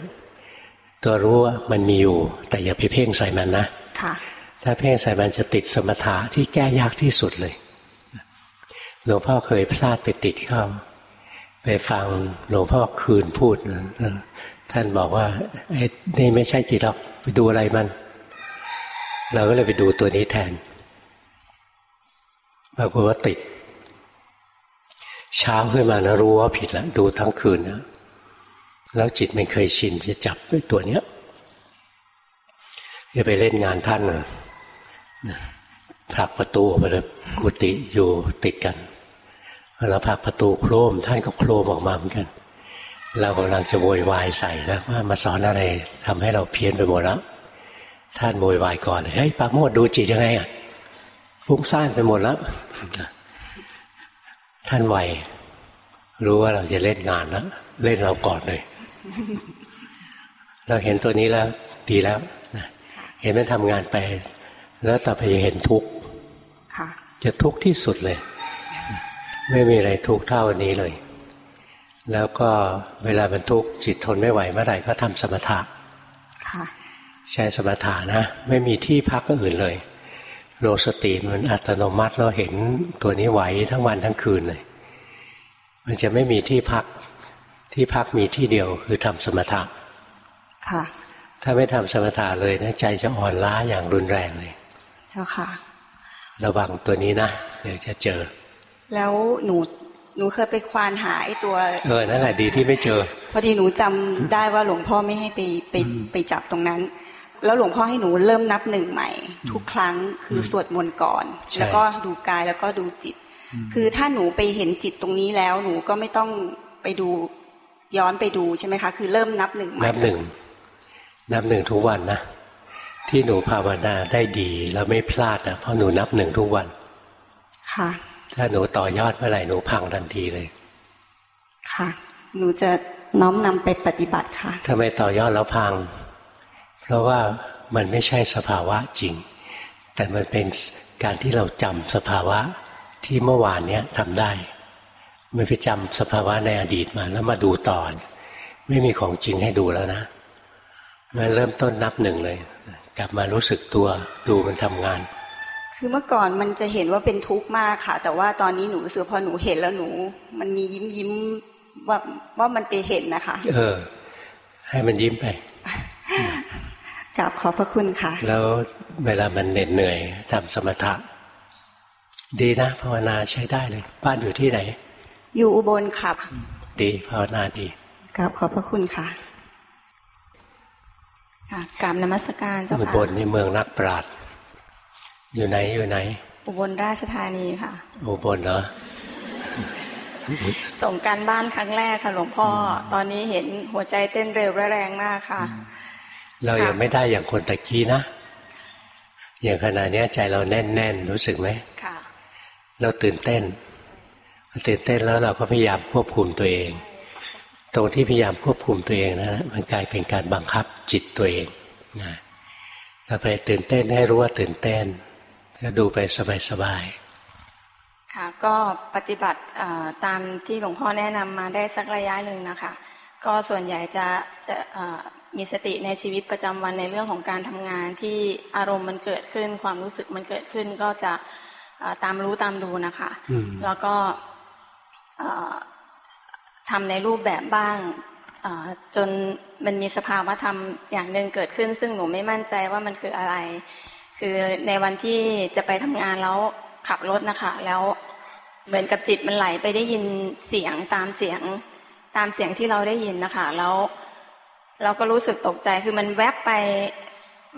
ตัวรู้ว่ามันมีอยู่ แต่อย่าไปเพ่งใส่มันนะ ถ้าเพ่งใส่มันจะติดสมถะที่แก้ยากที่สุดเลยหลวงพ่อเคยพลาดไปติดเข้า ไปฟังหลวงพ่อคืนพูดท่านบอกว่าไอ้นี่ไม่ใช่จิตหรอกไปดูอะไรมัน เราก็เลยไปดูตัวนี้แทนปรากฏว่าติด เช้าขึ้นมานะรู้ว่าผิดแล้วดูทั้งคืนนะแล้วจิตมันเคยชินจะจับด้วยตัวเนี้ยจะไปเล่นงานท่านนะ ผลักประตูออกมาเลยกุฏิอยู่ติดกันเราผลักประตูโครม ท่านก็โครมออกมาเหมือนกันเรากำลังจะโวยวายใส่แล้วว่ามาสอนอะไรทำให้เราเพี้ยนไปหมดแล้วท่านโวยวายก่อนเฮ้ยปาโมดดูจิตยังไงอะฟุ้งซ่านไปหมดแล้วท่านไหวรู้ว่าเราจะเล่นงานแล้วเล่นเราก่อนเลย เราเห็นตัวนี้แล้วดีแล้วเห็นมันทำงานไป แล้วต่อไปจะเห็นทุกข์จะทุกข์ที่สุดเลย ไม่มีอะไรทุกข์เท่าอันนี้เลย แล้วก็เวลามันทุกข์จิตทนไม่ไหวเมื่อไหร่ก็ทำสมถะใช้สมถะนะ ไม่มีที่พักอื่นเลยโลสติมันอัตโนมัติเราเห็นตัวนี้ไหวทั้งวันทั้งคืนเลย มันจะไม่มีที่พักที่พักมีที่เดียวคือทำสมถะค่ะ ถ้าไม่ทำสมถะเลยนะใจจะอ่อนล้าอย่างรุนแรงเลย เจ้าค่ะ ระวังตัวนี้นะเดี๋ยวจะเจอ แล้วหนูหนูเคยไปควานหาไอ้ตัว เออนั่นแหละดีที่ไม่เจอ พอดีหนูจำได้ว่าหลวงพ่อไม่ให้ไปไปไปจับตรงนั้น แล้วหลวงพ่อให้หนูเริ่มนับหนึ่งใหม่ ทุกครั้งคือสวดมนต์ก่อน แล้วก็ดูกายแล้วก็ดูจิต คือถ้าหนูไปเห็นจิตตรงนี้แล้วหนูก็ไม่ต้องไปดูย้อนไปดูใช่ไหมคะ คือเริ่มนับหนึ่งใหม่นับหนึ่งนับหนึ่งทุกวันนะ ที่หนูภาวนาได้ดีแล้วไม่พลาดนะเพราะหนูนับหนึ่งทุกวัน ค่ะ ถ้าหนูต่อยอดเมื่อไหร่หนูพังทันทีเลย ค่ะ หนูจะน้อมนำไปปฏิบัติค่ะทำไมต่อยอดแล้วพัง เพราะว่ามันไม่ใช่สภาวะจริง แต่มันเป็นการที่เราจำสภาวะที่เมื่อวานเนี้ยทำได้ไม่ไปจำสภาวะในอดีตมาแล้วมาดูต่อไม่มีของจริงให้ดูแล้วนะมันเริ่มต้นนับหนึ่งเลย กลับมารู้สึกตัวดูมันทำงาน คือเมื่อก่อนมันจะเห็นว่าเป็นทุกข์มากค่ะ แต่ว่าตอนนี้หนูเสือพอหนูเห็นแล้วหนู มันมียิ้มยิ้มว่าว่ามันไปเห็นนะคะ เออ ให้มันยิ้มไปกราบขอบพระคุณค่ะ แล้วเวลามันเหน็ดเหนื่อยทำสมถะ ดีนะภาวนาใช้ได้เลย บ้านอยู่ที่ไหน อยู่อุบลค่ะ ดีภาวนาดีกราบขอบพระคุณค่ะ กราบนมัสการเจ้าค่ะอุบลนี่เมืองนักปราชญ์อยู่ไหนอยู่ไหน อุบลราชธานีค่ะ อุบลเหรอส่งการบ้านครั้งแรกค่ะหลวงพ่อ ตอนนี้เห็นหัวใจเต้นเร็วและแรงมากค่ะ เรายังไม่ได้อย่างคนตะกี้นะ อย่างขณะนี้ใจเราแน่นๆ รู้สึกไหมค่ะเราตื่นเต้นตื่นเต้นแล้วเราก็พยายามควบคุมตัวเอง ตรงที่พยายามควบคุมตัวเองนะมันกลายเป็นการบังคับจิตตัวเองนะถ้าไปตื่นเต้นให้รู้ว่าตื่นเต้นก็ดูไปสบายๆค่ะ ก็ปฏิบัติตามที่หลวงพ่อแนะนำมาได้สักระยะหนึ่งนะคะ ก็ส่วนใหญ่จะจะมีสติในชีวิตประจำวันในเรื่องของการทำงานที่อารมณ์มันเกิดขึ้น ความรู้สึกมันเกิดขึ้นก็จะตามรู้ตามดูนะคะ แล้วก็ ทำในรูปแบบบ้างจนมันมีสภาวะธรรมอย่างหนึ่งเกิดขึ้น ซึ่งหนูไม่มั่นใจว่ามันคืออะไร คือในวันที่จะไปทำงานแล้วขับรถนะคะ แล้วเหมือนกับจิตมันไหลไปได้ยินเสียงตามเสียงตามเสียงที่เราได้ยินนะคะ แล้วเราก็รู้สึกตกใจคือมันแวบไป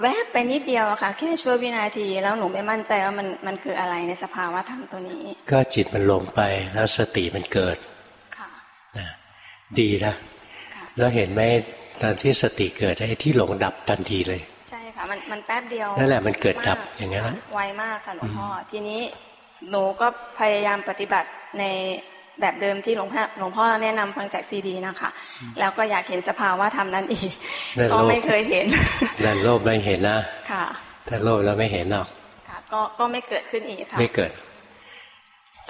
แวบไปนิดเดียวอะค่ะแค่ชั่ววินาทีแล้วหนูไม่มั่นใจว่ามันมันคืออะไรในสภาวะธรรมตัวนี้ ก็จิตมันลงไปแล้วสติมันเกิด ดีนะค่ะแล้วเห็นไหมตอนที่สติเกิดไอ้ที่หลงดับทันทีเลย ใช่ค่ะมันมันแป๊บเดียวนั่นแหละมันเกิดดับมอย่างนั้นแหละไวมากค่ะหลวงพ่ออทีนี้หนูก็พยายามปฏิบัติในแบบเดิมที่หลวงพ่อหลวงพ่อแนะนำฟังจากซีดีนะคะ แล้วก็อยากเห็นสภาวะธรรมนั้นอีกนั่นก็โลภไม่เคยเห็นนั่นโลภไม่เห็นนะค่ะถ้าโลภแล้วไม่เห็นหรอกค่ะก็ก็ไม่เกิดขึ้นอีกค่ะไม่เกิด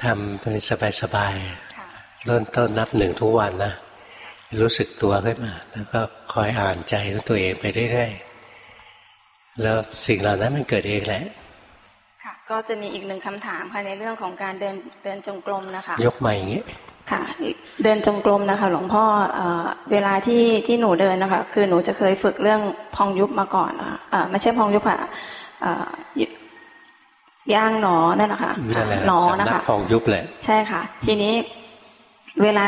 ทำเป็นสบายค่ะๆเริ่มต้นนับหนึ่งทุกวันนะ รู้สึกตัวขึ้นมา แล้วก็คอยอ่านใจของตัวเองไปเรื่อยๆแล้วสิ่งเหล่านั้นมันเกิดเองแหละค่ะ ก็จะมีอีกหนึ่งคำถามค่ะในเรื่องของการเดินเดินจงกรมนะคะ ยกมาอย่างนี้ค่ะ เดินจงกรมนะคะ หลวงพ่อเอ่อเวลาที่ที่หนูเดินนะคะ คือหนูจะเคยฝึกเรื่องพองยุบมาก่อนอะเอ่อไม่ใช่พองยุบค่ะเอ่อย่างหนอนั่นนะคะนั่นแหละหนอสำนะนักคะพองยุบแหละใช่ค่ะ ทีนี้ เวลา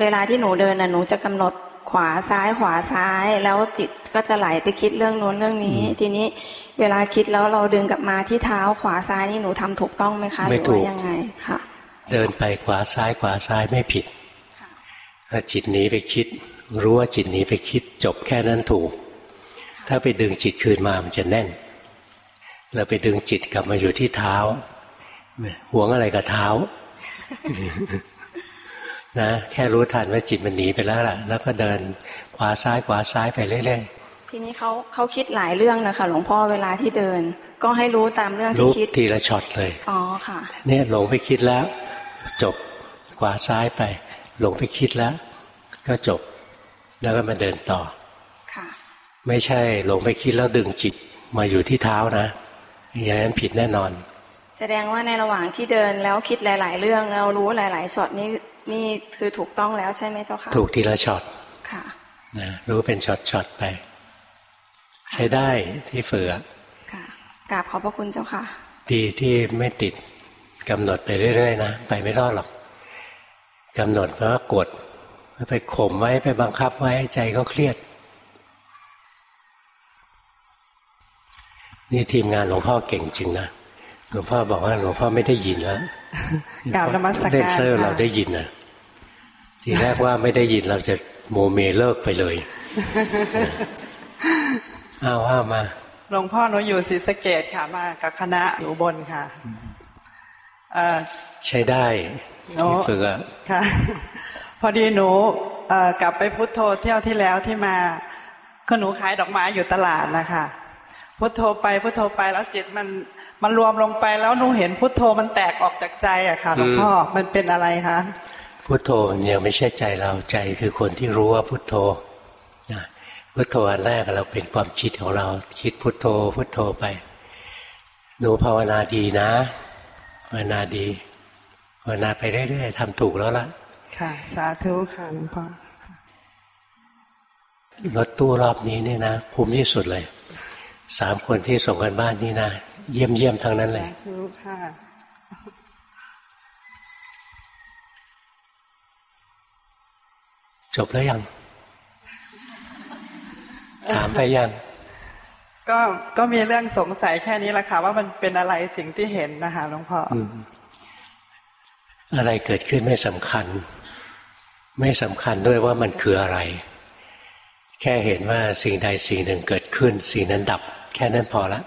เวลาที่หนูเดินน่ะหนูจะกำหนดขวาซ้ายขวาซ้าย แล้วจิตก็จะไหลไปคิดเรื่องโน้นเรื่องนี้ ทีนี้เวลาคิดแล้วเราดึงกลับมาที่เท้าขวาซ้ายนี่หนูทำถูกต้องไหมคะหไม่รือถูกว่ายังไงค่ะ เดินไปขวาซ้ายขวาซ้ายไม่ผิดค่ะถ้าจิตหนีไปคิด รู้ว่าจิตหนีไปคิด จบแค่นั้นถูก ถ้าไปดึงจิตคืนมามันจะแน่น เราไปดึงจิตกลับมาอยู่ที่เท้าหวงอะไรกับเท้า นะแค่รู้ทันว่าจิตมันหนีไปแล้วล่ะ แล้วก็เดินขวาซ้ายขวาซ้ายไปเรื่อยทีนี้เขาเขาคิดหลายเรื่องนะคะหลวงพ่อเวลาที่เดิน ก็ให้รู้ตามเรื่องๆที่รู้คิดทีละช็อตเลยอ๋อค่ะ เนี่ยหลงไปคิดแล้ว จบขวาซ้ายไป หลงไปคิดแล้ว ก็จบแล้วก็มาเดินต่อค่ะ ไม่ใช่หลงไปคิดแล้วดึงจิตมาอยู่ที่เท้านะอย่างนั้นผิดแน่นอน แสดงว่าในระหว่างที่เดินแล้วคิดหลาย ๆ เรื่องเรารู้หลาย ๆช็อตนี่ นี่คือถูกต้องแล้วใช่ไหมเจ้าค่ะ ถูกทีละช็อตค่ะนะรู้เป็นช็อตๆไป ใช้ได้ที่ฝึกอะค่ะกราบขอบพระคุณเจ้าค่ะ ดีที่ไม่ติดกำหนดไปเรื่อยๆนะไปไม่รอดหรอกกำหนดเพราะว่ากดไปข่มไว้ไปบังคับไว้ใจก็เครียด นี่ทีมงานหลวงพ่อเก่งจริงนะหลวงพ่อบอกว่าหลวงพ่อไม่ได้ยินแล้ว กราบนมัสการเดนเซอร์ค่ะเราได้ยินนะทีแรกว่าไม่ได้ยินเราจะโมเมเลิกไปเลยอ้าวว่ามาหลวงพ่อหนูอยู่ศรีสะเกดค่ะ มากับคณะอยู่อุบนค่ะเอ่อใช้ได้โอ้ที่ฝึกอะค่ะ พอดีหนูเอ่อกลับไปพุทโธเที่ยวที่แล้วที่มาคือหนูขายดอกไม้อยู่ตลาดนะคะพุทโธไปพุทโธไปแล้วจิตมัน มันรวมลงไปแล้วหนูเห็นพุทโธมันแตกออกจากใจอะค่ะหลวงพ่อมันเป็นอะไรคะพุทโธยังไม่ใช่ใจเราใจคือคนที่รู้ว่าพุทโธนะพุทโธอันแรกเราเป็นความคิดของเราคิดพุทโธ พุทโธไปหนูภาวนาดีนะภาวนาดีภาวนาไปเรื่อยๆทำถูกแล้วล่ะ ค่ะ สาธุค่ะหลวงพ่อรถตู้รอบนี้เนี่ยนะภูมิที่สุดเลย สามคนที่ส่งกันบ้านนี่นะ เยี่ยมเยี่ยมๆทั้งนั้นเลยสาธุค่ะจบแล้วยัง ถามไปยัง ก็ก็มีเรื่องสงสัยแค่นี้แหละค่ะ ว่ามันเป็นอะไรสิ่งที่เห็นนะคะหลวงพ่อออะไรเกิดขึ้นไม่สำคัญ ไม่สำคัญด้วยว่ามันคืออะไร แค่เห็นว่าสิ่งใดสิ่งหนึ่งเกิดขึ้น สิ่งนั้นดับ แค่นั้นพอละ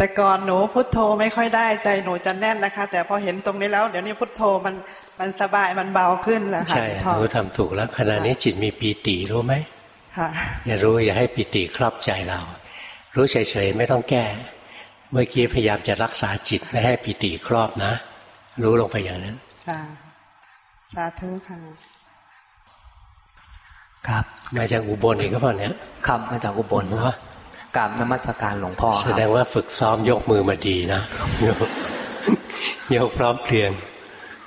แต่ก่อนหนูพุทโธไม่ค่อยได้ใจหนูจะแน่นนะคะ แต่พอเห็นตรงนี้แล้ว เดี๋ยวนี้พุทโธมันมันสบายมันเบาขึ้นแล้วค่ะใช่หลวงพ่อรู้ทำถูกแล้วขณะนี้จิตมีปีติรู้ไหมค่ะอย่ารู้อย่าให้ปีติครอบใจเรา รู้เฉยๆไม่ต้องแก้ เมื่อกี้พยายามจะรักษาจิตไม่ให้ปีติครอบนะ รู้ลงไปอย่างนั้นค่ะสาธุค่ะครับมาจากอุบลอีกก็พอเนี้ยครับมาจากอุบลเนครัอะบ กราบนมัสการหลวงพ่อคแสรับดงว่าฝึกซ้อมยกมือมาดีนะยกยกพร้อมเพรียง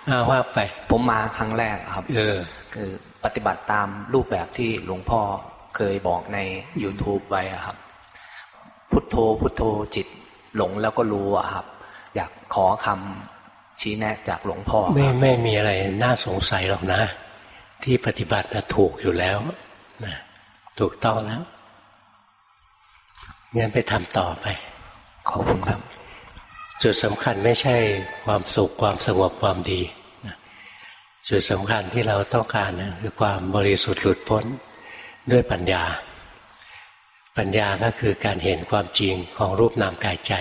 อ้าวว่าไป ผมมาครั้งแรกครับ เออ คือปฏิบัติตามรูปแบบที่หลวงพ่อเคยบอกใน YouTube ไว้อะครับ พุทโธพุทโธจิตหลงแล้วก็รู้อะครับ อยากขอคำชี้แนะจากหลวงพ่อ ไม่ครับไม่มีอะไรน่าสงสัยหรอกนะ ที่ปฏิบัตินะถูกอยู่แล้วนะถูกต้องแล้ว งั้นไปทำต่อไป ขอบคุณครับ จุดสำคัญไม่ใช่ความสุขความสงบความดีจุดสำคัญที่เราต้องการนะคือความบริสุทธิ์หลุดพ้นด้วยปัญญา ปัญญาก็คือการเห็นความจริงของรูปนามกายใจ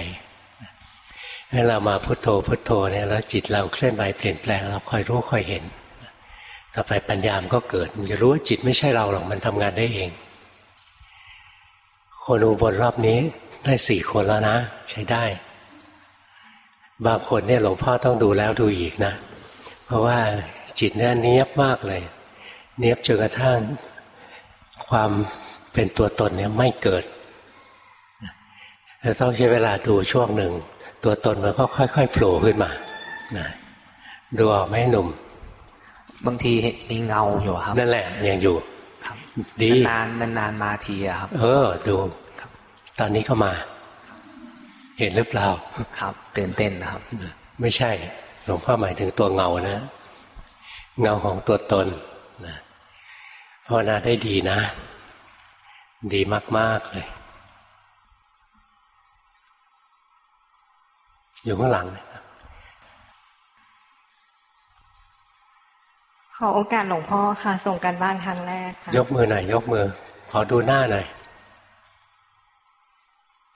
ให้เรามาพุโทโธพุโทโธเนี่ยแล้วจิตเราเคลื่อนไหวเปลี่ยนแปลงเราคอยรู้คอยเห็น ต่อไปปัญญามก็เกิดมันจะรู้ว่าจิตไม่ใช่เราหรอกมันทำงานได้เอง คนอุบลรอบนี้ได้สี่คนแล้วนะ ใช้ได้ บางคนเนี่ยหลวงพ่อต้องดูแล้วดูอีกนะ เพราะว่าจิตเนี่ยเนี้ยบมากเลย เนี้ยบจนกระทั่งความเป็นตัวตนเนี่ยไม่เกิดจะต้องใช้เวลาดูช่วงหนึ่ง ตัวตนมันก็ค่อยๆโผล่ขึ้นมานะดูออกไหมหนุ่ม บางทีมีเงาอยู่ครับ นั่นแหละยังอยู่ครับ ดีนานนานนานมาทีอะครับ เออ ดูตอนนี้ก็มา เห็นหรือเปล่า ครับตื่นเต้นนะครับ ไม่ใช่หลวงพ่อหมายถึงตัวเงานะ เงาของตัวตนนะภาวนาได้ดีนะ ดีมาก ๆ เลย อยู่ข้างหลังนะ อโอกาสหลวงพ่อค่ะ ส่งกันบ้านครั้งแรกค่ะยกมือหน่อยยกมือ ขอดูหน้าหน่อย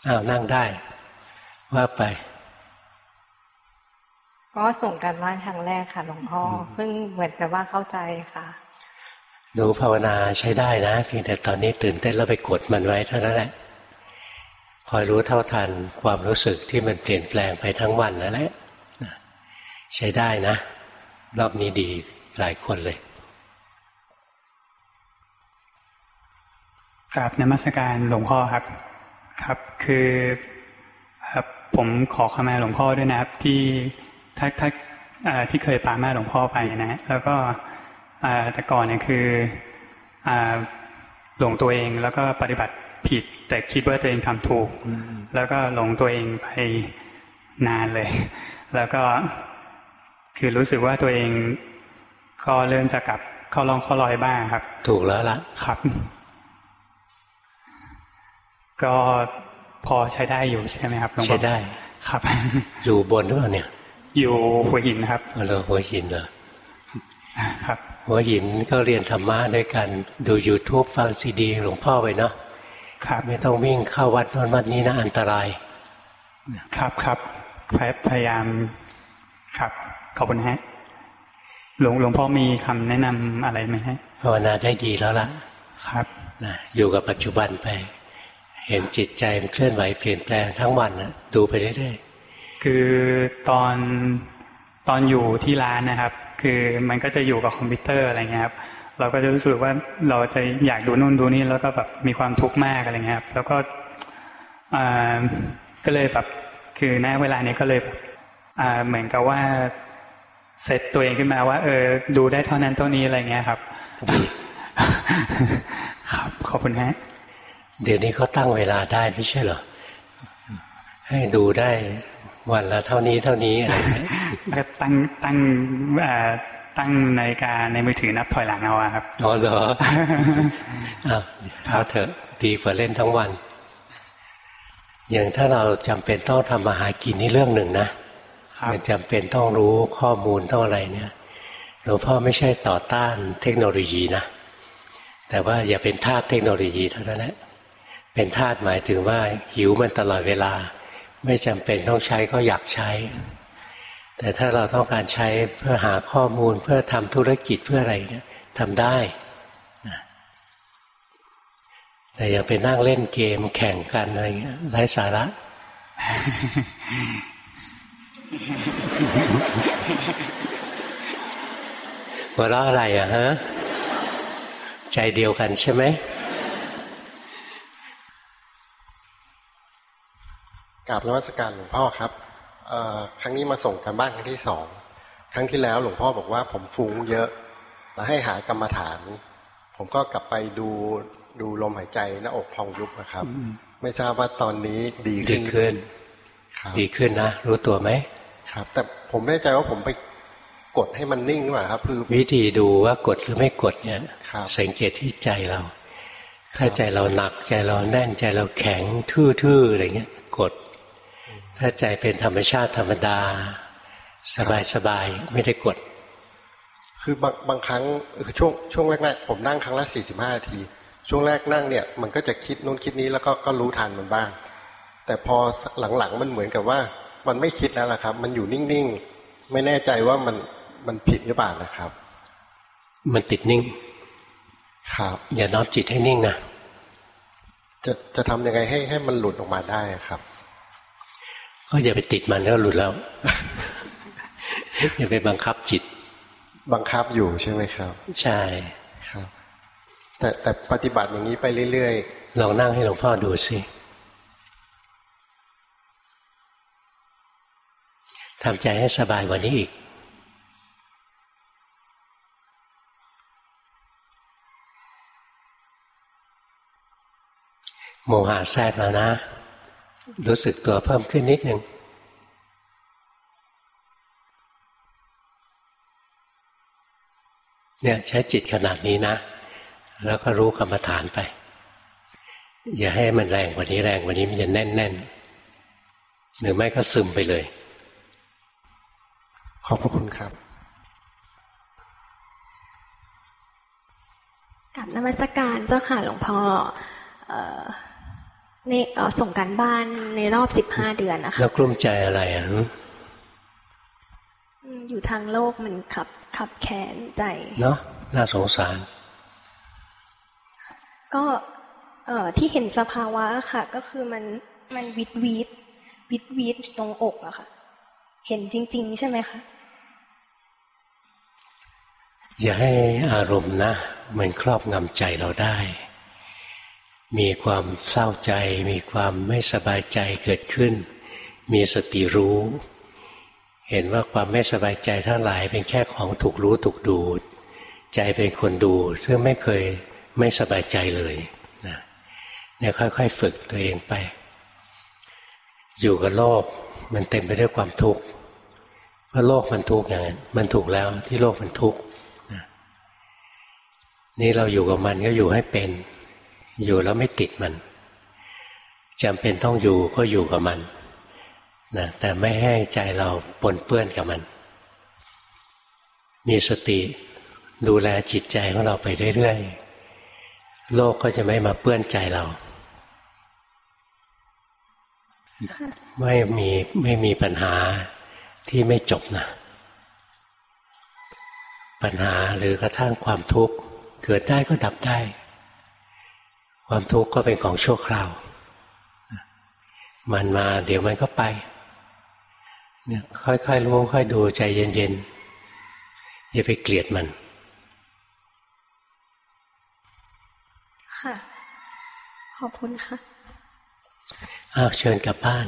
อ้าวนั่งได้ ว่าไป ก็ส่งกันบ้านครั้งแรกค่ะ หลวงพ่ออเพิ่งเหมือนกับว่าเข้าใจค่ะหนูภาวนาใช้ได้นะเพียงแต่ตอนนี้ตื่นเต้นแล้วไปกดมันไว้เท่านั้นแหละคอยรู้เท่าทันความรู้สึกที่มันเปลี่ยนแปลงไปทั้งวันนั่นแหละใช้ได้นะ รอบนี้ดี หลายคนเลยกราบนมัสการหลวงพ่อครับ ครับ คือครับผมขอขมาหลวงพ่อด้วยนะครับ ที่ถ้าถ้าที่เคยปามาหลวงพ่อไปนะ แล้วก็แต่ก่อนเนี่ยคือหลงตัวเองแล้วก็ปฏิบัติผิด แต่คิดว่าตัวเองทำถูก แล้วก็หลงตัวเองไปนานเลย แล้วก็คือรู้สึกว่าตัวเอง ก็เริ่มจะกลับเข้าลองเข้ารอยบ้างครับ ถูกแล้วละครับ ก็พอใช้ได้อยู่ใช่ไหมครับหลวงพ่อใช้ได้ครับ อยู่บนหรือเปล่าเนี่ย อยู่หัวหินครับเอาเลยหัวหินเหรอครับหัวหินก็เรียนธรรมะด้วยกัน ดู YouTube ฟังซีดีหลวงพ่อไปเนาะครับไม่ต้องวิ่งเข้าวัดโนนวัดนี้นะอันตราย ครับครับพยพยายามครับ ขอบคุณฮะ หลวงหลวงพ่อมีคำแนะนำอะไรไหมฮะภาวนาได้ดีแล้วล่ะ ครับนะอยู่กับปัจจุบันไป เห็นจิตใจมันเคลื่อนไหวเปลี่ยนแปลงทั้งวันนะดูไปเรื่อยคือตอนตอนอยู่ที่ร้านนะครับ คือมันก็จะอยู่กับคอมพิวเตอร์อะไรเงี้ยครับเราก็จะรู้สึกว่าเราจะอยากดูนู่นดูนี่แล้วก็แบบมีความทุกข์มากอะไรเงี้ยครับแล้วก็อ่าก็เลยแบบคือณเวลานี้ก็เลยแบบอ่าเหมือนกับว่า เซตตัวเองขึ้นมาว่า เออ ดูได้เท่านั้นเท่านี้อะไรเงี้ยครับ ครับขอบคุณฮะๆเดี๋ยวนี้เขาตั้งเวลาได้ไม่ใช่เหรอให้ดูได้วันละเท่านี้เท่านี้อะไรอย่างเงี้ยก็ตั้งตั้งอ่าตั้งนาฬิกาในมือถือนับถอยหลังเอาอะครับอ๋อเหรออ้าวเอาเถอะดีกว่าเล่นทั้งวัน อย่างถ้าเราจำเป็นต้องทำมาหากินนี่เรื่องหนึ่งนะครับ มันจำเป็นต้องรู้ข้อมูลต้องอะไรเนี่ยหลวงพ่อไม่ใช่ต่อต้านเทคโนโลยีนะ แต่ว่าอย่าเป็นทาสเทคโนโลยีเท่านั้นแหละเป็นทาสหมายถึงว่าหิวมันตลอดเวลา ไม่จำเป็นต้องใช้ก็อยากใช้ แต่ถ้าเราต้องการใช้เพื่อหาข้อมูลเพื่อทำธุรกิจเพื่ออะไรเนี่ยทำได้แต่อย่าไปนั่งเล่นเกมแข่งกันอะไรเงี้ยไร้สาระ หัวเราะอะไรอะฮะใจเดียวกันใช่ไหมกราบนมัสการหลวงพ่อครับเอ่อครั้งนี้มาส่งกันบ้านครั้งที่สองครั้งที่แล้วหลวงพ่อบอกว่าผมฟุ้งเยอะ แล้วให้หากรรมฐาน ผมก็กลับไปดูดูลมหายใจหน้าอกพองยุบนะครับ ไม่ทราบว่าตอนนี้ดีดีขึ้นขึ้นครับดีขึ้นนะ รู้ตัวไหม ครับ แต่ผมไม่แน่ใจว่าผมไปกดให้มันนิ่งหรือเปล่าครับ คือ วิธีดูว่ากดหรือไม่กดเนี่ยครับสังเกตที่ใจเรา ถ้าใจเราหนักใจเราแน่นใจเราแข็งทื่อๆอะไรเงี้ยกด ถ้าใจเป็นธรรมชาติธรรมดา สบายๆไม่ได้กด คือบางบางครั้งช่วงช่วงแรกๆผมนั่งครั้งละสี่สิบห้านาที ช่วงแรกนั่งเนี่ย มันก็จะคิดนู้นคิดนี้แล้วก็ก็รู้ทันมันบ้าง แต่พอหลังๆมันเหมือนกับว่า มันไม่คิดแล้วล่ะครับ มันอยู่นิ่งๆ ไม่แน่ใจว่ามันมันผิดหรือเปล่านะครับ มันติดนิ่ง ครับ อย่าน้อมจิตให้นิ่งนะจะจะทำยังไงให้ให้มันหลุดออกมาได้ครับ ก็อย่าไปติดมันแล้วหลุดแล้วอย่าไปบังคับจิต บังคับอยู่ใช่ไหมครับ ใช่ครับ แต่แต่ปฏิบัติอย่างนี้ไปเรื่อยลองนั่งให้หลวงพ่อดูสิ ทำใจให้สบายกว่านี้อีก โมหะแทรกแล้วนะ รู้สึกตัวเพิ่มขึ้นนิดหนึ่งเนี่ยใช้จิตขนาดนี้นะ แล้วก็รู้กรรมฐานไป อย่าให้มันแรงกว่านี้แรงกว่านี้มันจะแน่นแน่นหรือไม่ก็ซึมไปเลย ขอบพระคุณครับกับนมัสการเจ้าค่ะหลวงพ่อเอ่อในเอ่อส่งการบ้านในรอบสิบห้าเดือนนะคะแล้วกลุ้มใจอะไรอะหึอืมอยู่ทางโลกมันขับขับแขนใจ เนาะน่าสงสาร ก็เอ่อที่เห็นสภาวะค่ะ ก็คือมันมันวิดวีดวิดวีดอยู่ตรงอกอะค่ะ เห็นจริง ๆ ใช่ไหมคะ อย่าให้อารมณ์นะ มันครอบงำใจเราได้ มีความเศร้าใจ มีความไม่สบายใจเกิดขึ้น มีสติรู้ เห็นว่าความไม่สบายใจทั้งหลายเป็นแค่ของถูกรู้ถูกดูด ใจเป็นคนดู ซึ่งไม่เคยไม่สบายใจเลยนะเนี่ยค่อย ๆ ฝึกตัวเองไป อยู่กับโลกมันเต็มไปด้วยความทุกข์เพราะโลกมันทุกข์อย่างนั้นมันถูกแล้วที่โลกมันทุกข์ นี่เราอยู่กับมันก็อยู่ให้เป็น อยู่แล้วไม่ติดมันจำเป็นต้องอยู่ก็อยู่กับมันนะแต่ไม่ให้ใจเราปนเปื้อนกับมัน มีสติดูแลจิตใจของเราไปเรื่อยๆ โลกก็จะไม่มาเปื้อนใจเรา ไม่มีไม่มีปัญหาที่ไม่จบนะ ปัญหาหรือกระทั่งความทุกข์ เกิดได้ก็ดับได้ ความทุกข์ก็เป็นของชั่วคราว มันมาเดี๋ยวมันก็ไปเนี่ยค่อยๆรู้ค่อยดูใจเย็นๆอย่าไปเกลียดมัน ค่ะ ขอบคุณค่ะอ้าวเชิญกลับบ้าน